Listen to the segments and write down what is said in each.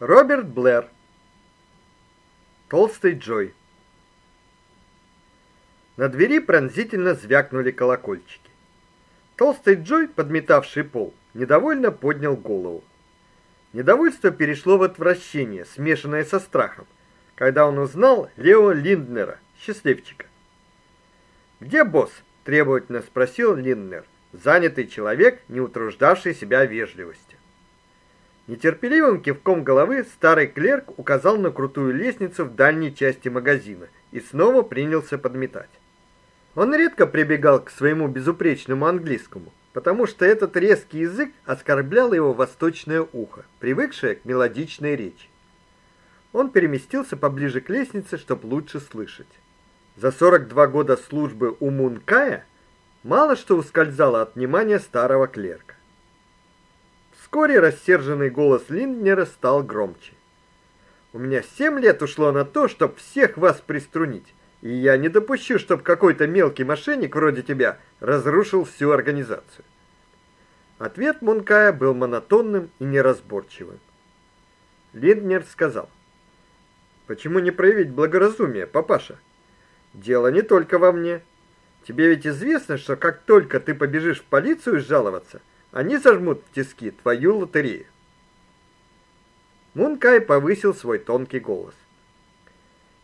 Роберт Блэр. Толстый Джой. На двери пронзительно звякнули колокольчики. Толстый Джой, подметавший пол, недовольно поднял голову. Недовольство перешло в отвращение, смешанное со страхом, когда он узнал Лео Линднера, счастливчика. "Где босс?" требовательно спросил Линднер, занятый человек, не утруждавший себя вежливостью. Нетерпеливым кивком головы старый клерк указал на крутую лестницу в дальней части магазина и снова принялся подметать. Он редко прибегал к своему безупречному английскому, потому что этот резкий язык оскорблял его восточное ухо, привыкшее к мелодичной речи. Он переместился поближе к лестнице, чтобы лучше слышать. За 42 года службы у Мункая мало что ускользало от внимания старого клерка. Вскоре рассерженный голос Линднера стал громче. У меня семь лет ушло на то, чтобы всех вас приструнить, и я не допущу, чтобы какой-то мелкий мошенник вроде тебя разрушил всю организацию. Ответ Мункая был монотонным и неразборчивым. Линднер сказал: "Почему не проявить благоразумие, папаша? Дело не только во мне. Тебе ведь известно, что как только ты побежишь в полицию жаловаться, они зажмут в тиски твою лотерею. Мункай повысил свой тонкий голос.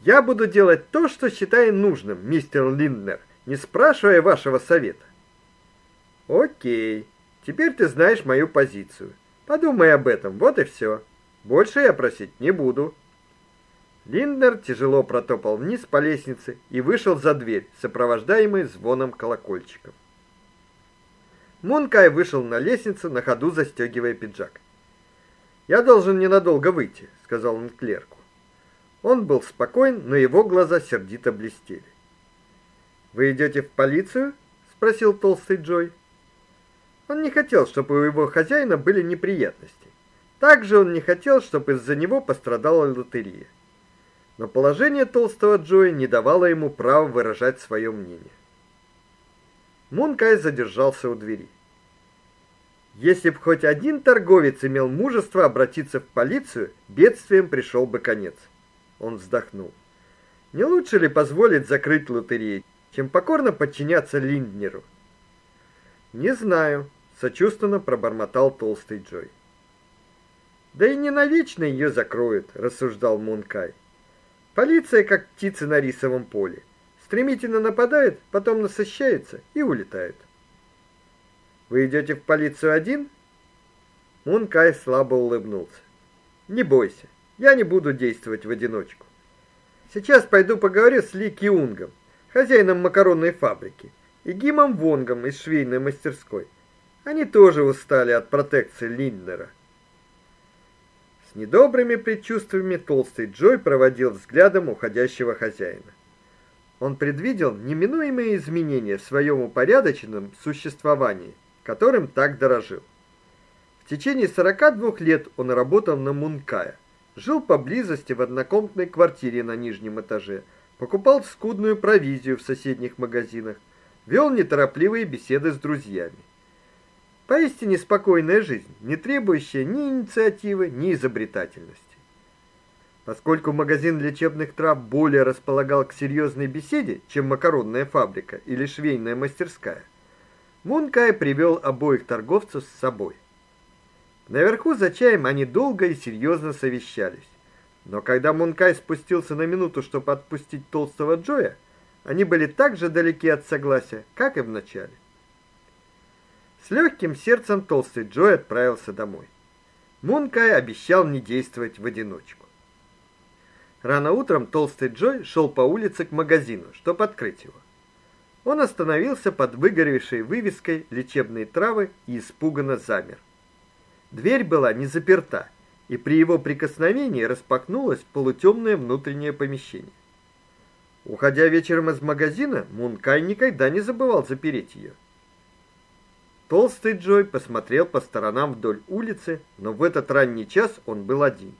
Я буду делать то, что считаю нужным, мистер Линднер, не спрашивая вашего совета. О'кей. Теперь ты знаешь мою позицию. Подумай об этом. Вот и все. Больше я просить не буду. Линднер тяжело протопал вниз по лестнице и вышел за дверь, сопровождаемый звоном колокольчиков. Мункай вышел на лестницу, на ходу застегивая пиджак. "Я должен ненадолго выйти", сказал он клерку. Он был спокоен, но его глаза сердито блестели. "Вы идете в полицию?" спросил толстый Джой. Он не хотел, чтобы у его хозяина были неприятности. Также он не хотел, чтобы из-за него пострадала лотерея. Но положение толстого Джоя не давало ему права выражать свое мнение. Мункай задержался у двери. Если б хоть один торговец имел мужество обратиться в полицию, бедствием пришел бы конец. Он вздохнул. Не лучше ли позволить закрыть лотерею, чем покорно подчиняться Линднеру? Не знаю, сочувственно пробормотал толстый Джой. Да и не навечно ее закроют, рассуждал Мункай. Полиция как птица на рисовом поле. Стремительно нападает, потом насыщается и улетает. Вы идете в полицию один? Мункай слабо улыбнулся. Не бойся, я не буду действовать в одиночку. Сейчас пойду поговорю с Ли Киунгом, хозяином макаронной фабрики, и Гимом Вонгом из швейной мастерской. Они тоже устали от протекции Линднера. С недобрыми предчувствиями толстый Джой проводил взглядом уходящего хозяина. Он предвидел неминуемые изменения в своем упорядоченном существовании – которым так дорожил. В течение 42 лет он работал на Мункая, жил поблизости в однокомнатной квартире на нижнем этаже, покупал скудную провизию в соседних магазинах, вел неторопливые беседы с друзьями. Поистине спокойная жизнь, не требующая ни инициативы, ни изобретательности. Поскольку магазин лечебных трав более располагал к серьезной беседе, чем макаронная фабрика или швейная мастерская, Мункай привел обоих торговцев с собой. Наверху за чаем они долго и серьезно совещались. Но когда Мункай спустился на минуту, чтобы отпустить толстого Джоя, они были так же далеки от согласия, как и в начале. С легким сердцем толстый Джой отправился домой. Мункай обещал не действовать в одиночку. Рано утром толстый Джой шел по улице к магазину, чтобы открыть его. Он остановился под выгоревшей вывеской лечебной травы и испуганно замер. Дверь была не заперта, и при его прикосновении распахнулось полутемное внутреннее помещение. Уходя вечером из магазина, Мункай никогда не забывал запереть ее. Толстый Джой посмотрел по сторонам вдоль улицы, но в этот ранний час он был один.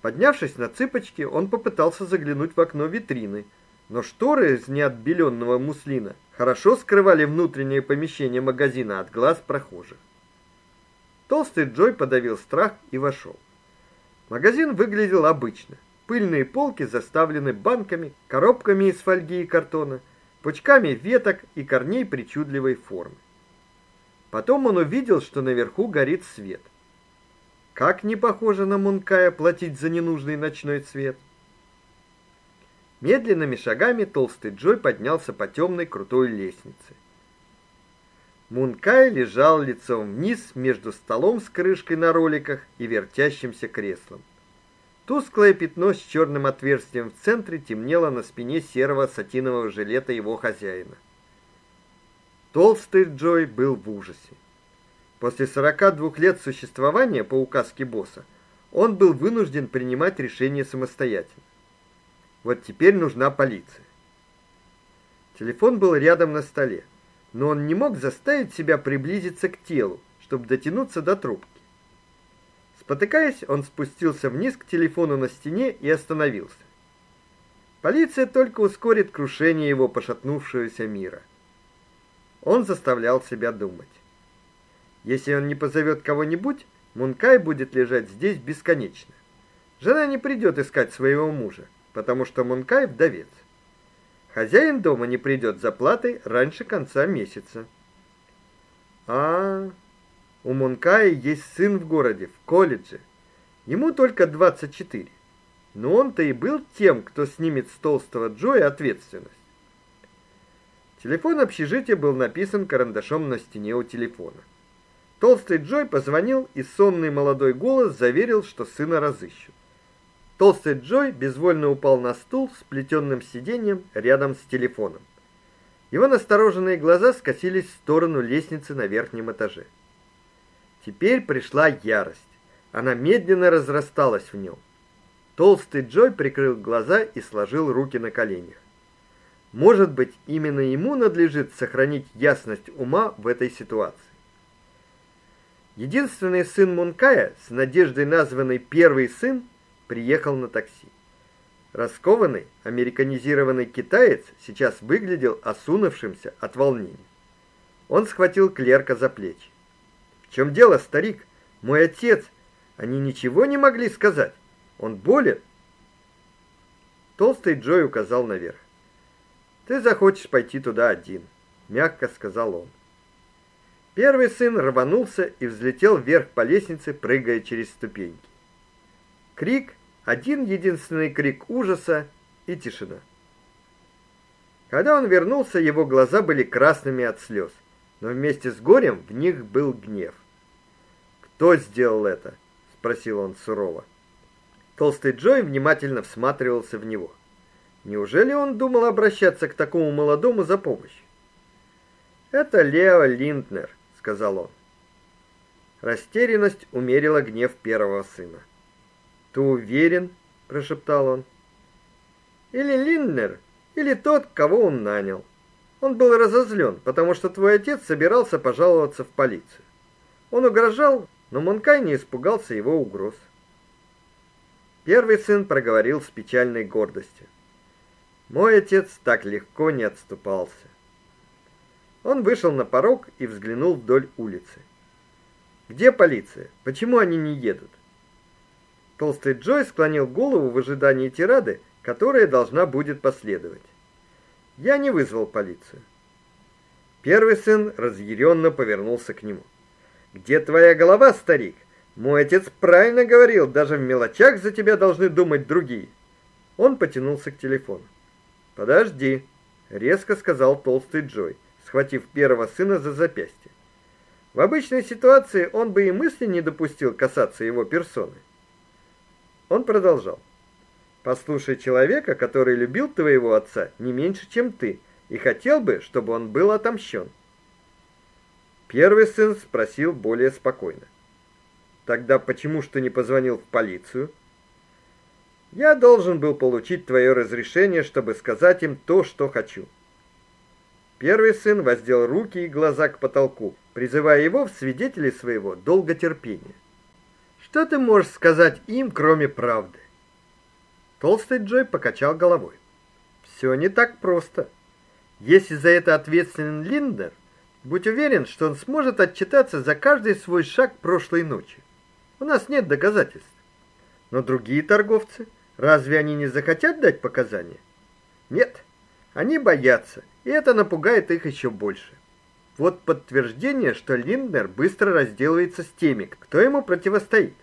Поднявшись на цыпочки, он попытался заглянуть в окно витрины, но шторы из неотбеленного муслина хорошо скрывали внутреннее помещение магазина от глаз прохожих. Толстый Джой подавил страх и вошел. Магазин выглядел обычно. Пыльные полки заставлены банками, коробками из фольги и картона, пучками веток и корней причудливой формы. Потом он увидел, что наверху горит свет. Как не похоже на Мункая платить за ненужный ночной свет. Медленными шагами толстый Джой поднялся по темной крутой лестнице. Мункай лежал лицом вниз между столом с крышкой на роликах и вертящимся креслом. Тусклое пятно с черным отверстием в центре темнело на спине серого сатинового жилета его хозяина. Толстый Джой был в ужасе. После 42 лет существования по указке босса он был вынужден принимать решения самостоятельно. Вот теперь нужна полиция. Телефон был рядом на столе, но он не мог заставить себя приблизиться к телу, чтобы дотянуться до трубки. Спотыкаясь, он спустился вниз к телефону на стене и остановился. Полиция только ускорит крушение его пошатнувшегося мира. Он заставлял себя думать. Если он не позовет кого-нибудь, Мункай будет лежать здесь бесконечно. Жена не придет искать своего мужа, потому что Мункай вдовец. Хозяин дома не придет за платой раньше конца месяца. А, -а, -а у Монкая есть сын в городе, в колледже. Ему только 24. Но он-то и был тем, кто снимет с толстого Джоя ответственность. Телефон общежития был написан карандашом на стене у телефона. Толстый Джой позвонил, и сонный молодой голос заверил, что сына разыщут. Толстый Джой безвольно упал на стул с плетённым сиденьем рядом с телефоном. Его настороженные глаза скосились в сторону лестницы на верхнем этаже. Теперь пришла ярость. Она медленно разрасталась в нем. Толстый Джой прикрыл глаза и сложил руки на коленях. Может быть, именно ему надлежит сохранить ясность ума в этой ситуации. Единственный сын Мункая, с надеждой названный первый сын, приехал на такси. Раскованный, американизированный китаец сейчас выглядел осунувшимся от волнения. Он схватил клерка за плечи чем дело, старик? Мой отец. Они ничего не могли сказать. Он болен. Толстый Джой указал наверх. Ты захочешь пойти туда один, мягко сказал он. Первый сын рванулся и взлетел вверх по лестнице, прыгая через ступеньки. Крик, один единственный крик ужаса и тишина. Когда он вернулся, его глаза были красными от слез, но вместе с горем в них был гнев. Кто сделал это? спросил он сурово. Толстый Джой внимательно всматривался в него. Неужели он думал обращаться к такому молодому за помощью? Это Лео Линднер, сказал он. Растерянность умерила гнев первого сына. "Ты уверен?" прошептал он. "Или Линднер, или тот, кого он нанял. Он был разозлен, потому что твой отец собирался пожаловаться в полицию. Он угрожал, но Монкай не испугался его угроз. Первый сын проговорил с печальной гордостью: "Мой отец так легко не отступался". Он вышел на порог и взглянул вдоль улицы. Где полиция? Почему они не едут? Толстый Джой склонил голову в ожидании тирады, которая должна будет последовать. Я не вызвал полицию. Первый сын разъяренно повернулся к нему. Где твоя голова, старик? Мой отец правильно говорил, даже в мелочах за тебя должны думать другие. Он потянулся к телефону. Подожди, резко сказал толстый Джой, схватив первого сына за запястье. В обычной ситуации он бы и мысли не допустил касаться его персоны. Он продолжал: Послушай человека, который любил твоего отца не меньше, чем ты, и хотел бы, чтобы он был отомщен. Первый сын спросил более спокойно. Тогда почему ж ты не позвонил в полицию? Я должен был получить твое разрешение, чтобы сказать им то, что хочу. Первый сын воздел руки и глаза к потолку, призывая его в свидетели своего долготерпения. Что ты можешь сказать им, кроме правды? Толстый Джой покачал головой. Все не так просто. Если за это ответственен Линдер, Будь уверен, что он сможет отчитаться за каждый свой шаг прошлой ночи. У нас нет доказательств. Но другие торговцы, разве они не захотят дать показания? Нет. Они боятся, и это напугает их еще больше. Вот подтверждение, что Линднер быстро разделывается с теми, кто ему противостоит.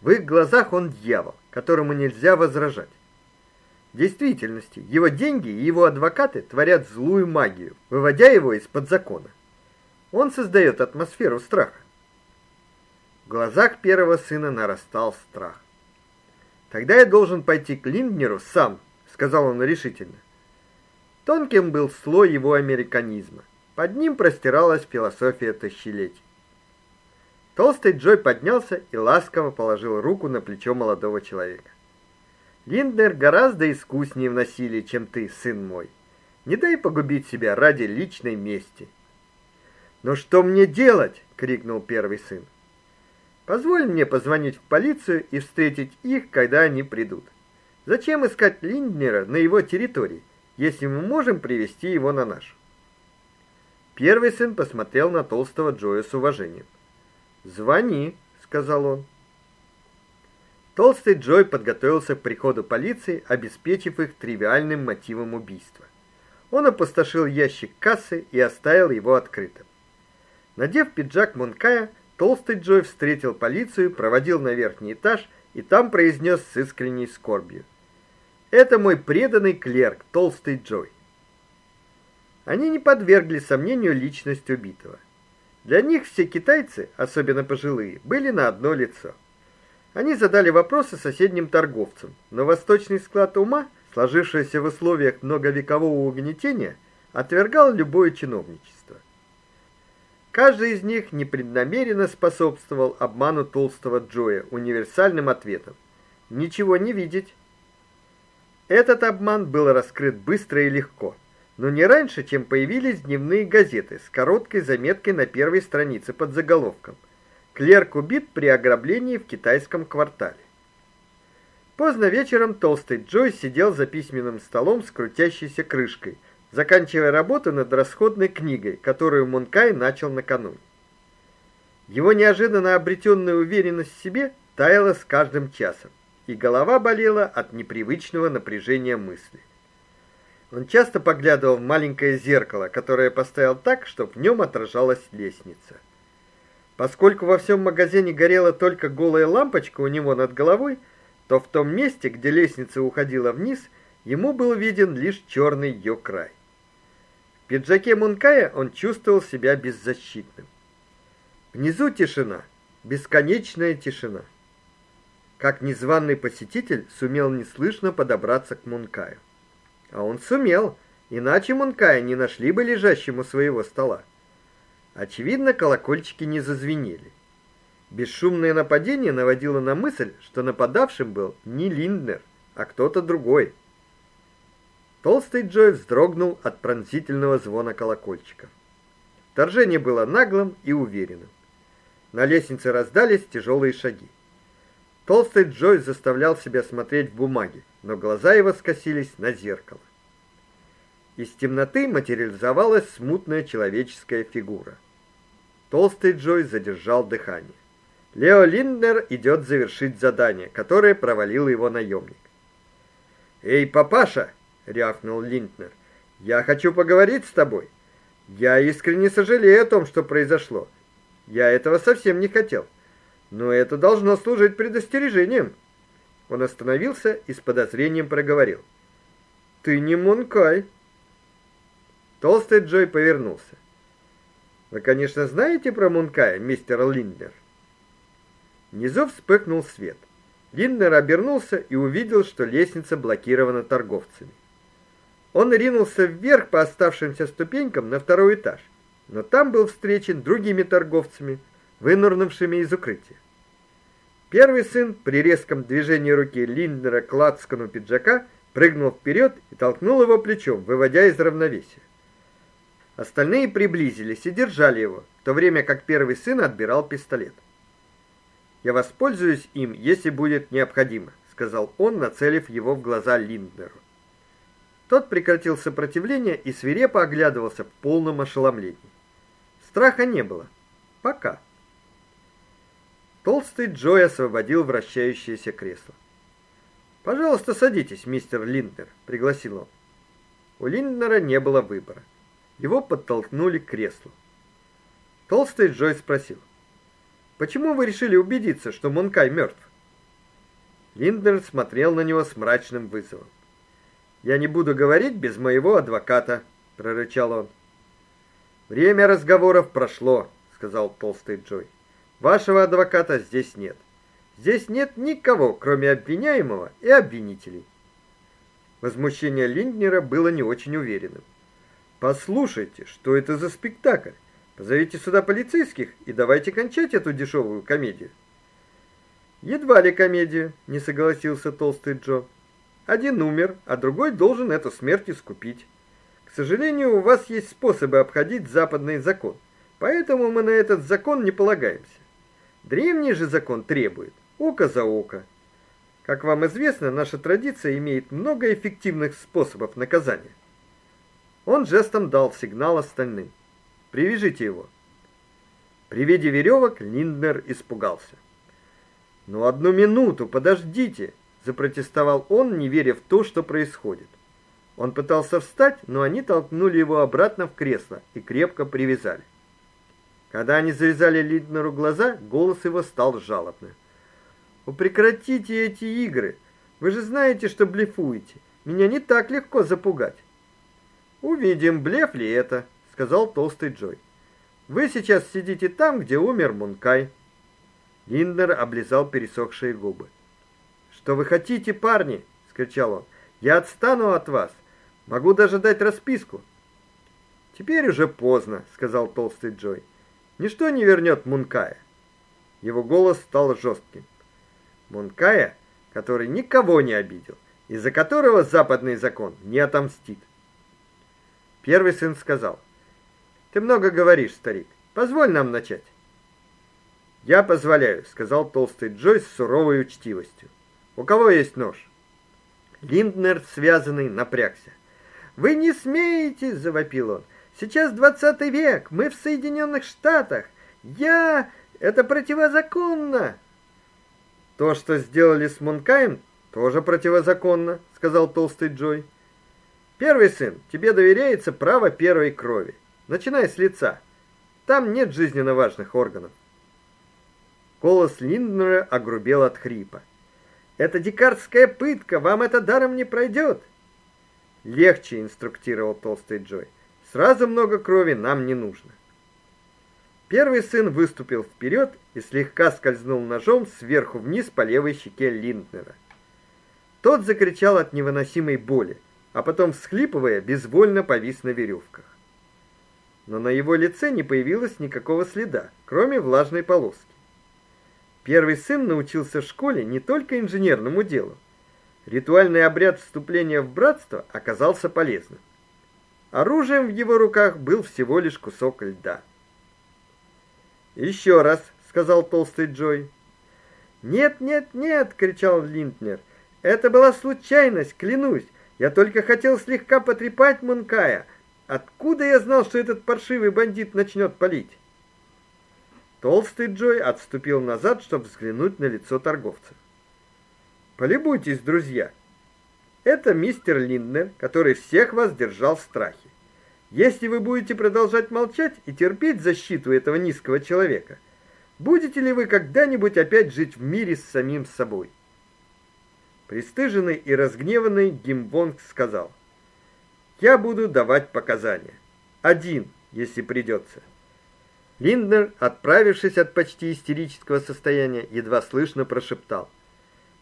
В их глазах он дьявол, которому нельзя возражать. В действительности, его деньги и его адвокаты творят злую магию, выводя его из-под закона. Он создает атмосферу страха. В глазах первого сына нарастал страх. Тогда я должен пойти к Линднеру сам, сказал он решительно. Тонким был слой его американизма. Под ним простиралась философия тысячелетий. Толстый Джой поднялся и ласково положил руку на плечо молодого человека. Линднер гораздо искуснее в насилии, чем ты, сын мой. Не дай погубить себя ради личной мести. "Но что мне делать?" крикнул первый сын. "Позволь мне позвонить в полицию и встретить их, когда они придут. Зачем искать Линднера на его территории, если мы можем привести его на нашу?" Первый сын посмотрел на толстого Джоя с уважением. "Звони", сказал он. Толстый Джой подготовился к приходу полиции, обеспечив их тривиальным мотивом убийства. Он опустошил ящик кассы и оставил его открытым. Надев пиджак Монкая, толстый Джой встретил полицию, проводил на верхний этаж и там произнес с искренней скорбью: "Это мой преданный клерк, толстый Джой". Они не подвергли сомнению личность убитого. Для них все китайцы, особенно пожилые, были на одно лицо. Они задали вопросы соседним торговцам, но восточный склад ума, сложившийся в условиях многовекового угнетения, отвергал любое чиновничество. Каждый из них непреднамеренно способствовал обману толстого Джоя универсальным ответом: ничего не видеть. Этот обман был раскрыт быстро и легко, но не раньше, чем появились дневные газеты с короткой заметкой на первой странице под заголовком: Клерк убит при ограблении в китайском квартале. Поздно вечером толстый Джой сидел за письменным столом с крутящейся крышкой, заканчивая работу над расходной книгой, которую Мункай начал накануне. Его неожиданно обретенная уверенность в себе таяла с каждым часом, и голова болела от непривычного напряжения мысли. Он часто поглядывал в маленькое зеркало, которое поставил так, чтобы в нем отражалась лестница. Поскольку во всем магазине горела только голая лампочка у него над головой, то в том месте, где лестница уходила вниз, ему был виден лишь черный ее край. В пиджаке Мункая он чувствовал себя беззащитным. Внизу тишина, бесконечная тишина. Как незваный посетитель сумел неслышно подобраться к Мункаю. А он сумел, иначе Мункая не нашли бы лежащим у своего стола. Очевидно, колокольчики не зазвенели. Бесшумное нападение наводило на мысль, что нападавшим был не Линднер, а кто-то другой. Толстый Джой вздрогнул от пронзительного звона колокольчиков. Вторжение было наглым и уверенным. На лестнице раздались тяжелые шаги. Толстый Джой заставлял себя смотреть в бумаги, но глаза его скосились на зеркало. Из темноты материализовалась смутная человеческая фигура. Толстый Джой задержал дыхание. Лео Линднер идет завершить задание, которое провалил его наемник. "Эй, папаша", рявкнул Линднер. "Я хочу поговорить с тобой. Я искренне сожалею о том, что произошло. Я этого совсем не хотел. Но это должно служить предостережением". Он остановился и с подозрением проговорил: "Ты не Мункай". Толстый Джой повернулся. Вы, конечно, знаете про Мункая, мистер Линднер. Внизу вспыхнул свет. Линднер обернулся и увидел, что лестница блокирована торговцами. Он ринулся вверх по оставшимся ступенькам на второй этаж, но там был встречен другими торговцами, вынырнувшими из укрытия. Первый сын при резком движении руки Линднера к лацкану пиджака прыгнул вперед и толкнул его плечом, выводя из равновесия. Остальные приблизились и держали его, в то время как первый сын отбирал пистолет. Я воспользуюсь им, если будет необходимо, сказал он, нацелив его в глаза Линднеру. Тот прекратил сопротивление и свирепо оглядывался в полном ошеломлении. Страха не было. Пока. Толстый Джой освободил вращающееся кресло. "Пожалуйста, садитесь, мистер Линднер", пригласил он. У Линднера не было выбора. Его подтолкнули к креслу. Толстый Джой спросил: "Почему вы решили убедиться, что Монкай мертв?» Линднер смотрел на него с мрачным вызовом. "Я не буду говорить без моего адвоката", прорычал он. "Время разговоров прошло", сказал толстый Джой. Вашего адвоката здесь нет. Здесь нет никого, кроме обвиняемого и обвинителей. Возмущение Линднера было не очень уверенным. Послушайте, что это за спектакль? Позовите сюда полицейских и давайте кончать эту дешевую комедию. Едва ли комедия, не согласился толстый Джо. Один умер, а другой должен эту смерть искупить. К сожалению, у вас есть способы обходить западный закон. Поэтому мы на этот закон не полагаемся. Древний же закон требует око за око. Как вам известно, наша традиция имеет много эффективных способов наказания. Он жестом дал сигнал остальным. Привяжите его. При виде веревок Линднер испугался. "Ну одну минуту, подождите", запротестовал он, не веря в то, что происходит. Он пытался встать, но они толкнули его обратно в кресло и крепко привязали. Когда они завязали Линднеру глаза, голос его стал жалобным. "Вы прекратите эти игры. Вы же знаете, что блефуете. Меня не так легко запугать". "Увидим, блеф ли это", сказал толстый Джой. "Вы сейчас сидите там, где умер Мункай". Линднер облизал пересохшие губы. "Что вы хотите, парни?" скричал он. "Я отстану от вас. Могу даже дать расписку". "Теперь уже поздно", сказал толстый Джой. Ничто не вернет Мункая. Его голос стал жестким. Мункая, который никого не обидел, из-за которого западный закон не отомстит. Первый сын сказал: "Ты много говоришь, старик. Позволь нам начать". "Я позволяю", сказал толстый Джой с суровой учтивостью. "У кого есть нож?" Линднер, связанный, напрягся. "Вы не смеете", завопил он. Сейчас двадцатый век, мы в Соединенных Штатах. Я это противозаконно. То, что сделали с Монкаем, тоже противозаконно, сказал толстый Джой. Первый сын, тебе доверяется право первой крови. Начинай с лица. Там нет жизненно важных органов. Голос Линднера огрубел от хрипа. Это дикарская пытка, вам это даром не пройдет. Легче, инструктировал толстый Джой. Сразу много крови нам не нужно. Первый сын выступил вперед и слегка скользнул ножом сверху вниз по левой щеке Линднера. Тот закричал от невыносимой боли, а потом всхлипывая, безвольно повис на веревках. Но на его лице не появилось никакого следа, кроме влажной полоски. Первый сын научился в школе не только инженерному делу. Ритуальный обряд вступления в братство оказался полезным. Оружием в его руках был всего лишь кусок льда. «Еще раз, сказал толстый Джой. Нет, нет, нет, кричал Линтнер. Это была случайность, клянусь. Я только хотел слегка потрепать Мункая. Откуда я знал, что этот паршивый бандит начнет палить? Толстый Джой отступил назад, чтобы взглянуть на лицо торговца. Полюбуйтесь, друзья. Это мистер Линднер, который всех вас держал в страхе. Если вы будете продолжать молчать и терпеть защиту этого низкого человека, будете ли вы когда-нибудь опять жить в мире с самим собой? Пристыженный и разгневанный Гимвонг сказал: "Я буду давать показания. Один, если придется». Линднер, отправившись от почти истерического состояния, едва слышно прошептал: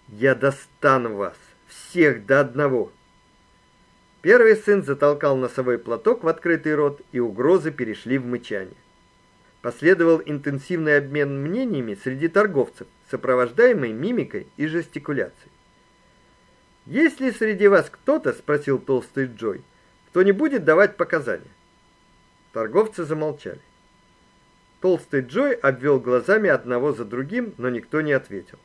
"Я достану вас всех до одного. Первый сын затолкал носовой платок в открытый рот, и угрозы перешли в мычание. Последовал интенсивный обмен мнениями среди торговцев, сопровождаемый мимикой и жестикуляцией. "Есть ли среди вас кто-то, спросил толстый Джой, кто не будет давать показания?" Торговцы замолчали. Толстый Джой обвел глазами одного за другим, но никто не ответил.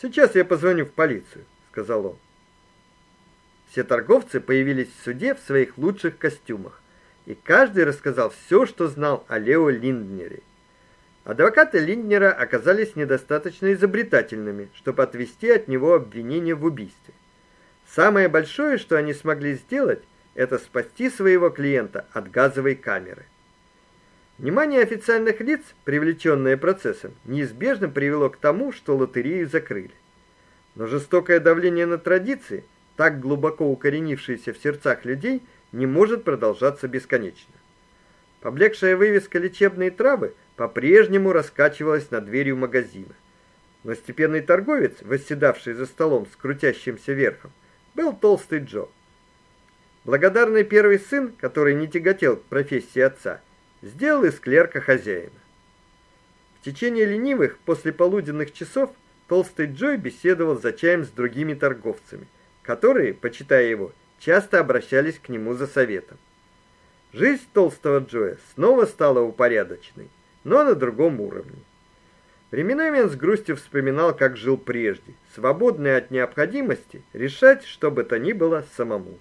"Сейчас я позвоню в полицию", сказал он. Все торговцы появились в суде в своих лучших костюмах, и каждый рассказал все, что знал о Лео Линднере. Адвокаты Линднера оказались недостаточно изобретательными, чтобы отвести от него обвинение в убийстве. Самое большое, что они смогли сделать, это спасти своего клиента от газовой камеры. Внимание официальных лиц, привлеченное процессом, неизбежно привело к тому, что лотерею закрыли. Но жестокое давление на традиции, так глубоко укоренившееся в сердцах людей, не может продолжаться бесконечно. Поблекшая вывеска лечебные травы по-прежнему раскачивалась над дверью магазина. Но степенный торговец, восседавший за столом с крутящимся верхом, был толстый Джо. Благодарный первый сын, который не тяготел к профессии отца, сделал из клерка хозяина. В течение ленивых послеполуденных часов толстый Джой беседовал за чаем с другими торговцами, которые, почитая его, часто обращались к нему за советом. Жизнь толстого Джоя снова стала упорядоченной, но на другом уровне. Временами он с грустью вспоминал, как жил прежде, свободный от необходимости решать, что бы то ни было самому.